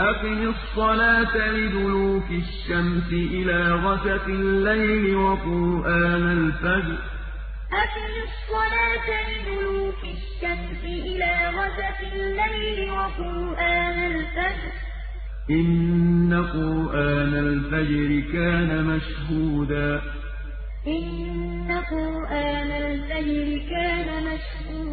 أقم الصلاة لدلوك الشمس إلى غسق الليل وقرآن الفجر. أقم الصلاة لدلوك الشمس إلى غسق الليل وقرآن الفجر. إن قرآن الفجر كان مشهودا. إن قرآن الفجر كان مشهودا.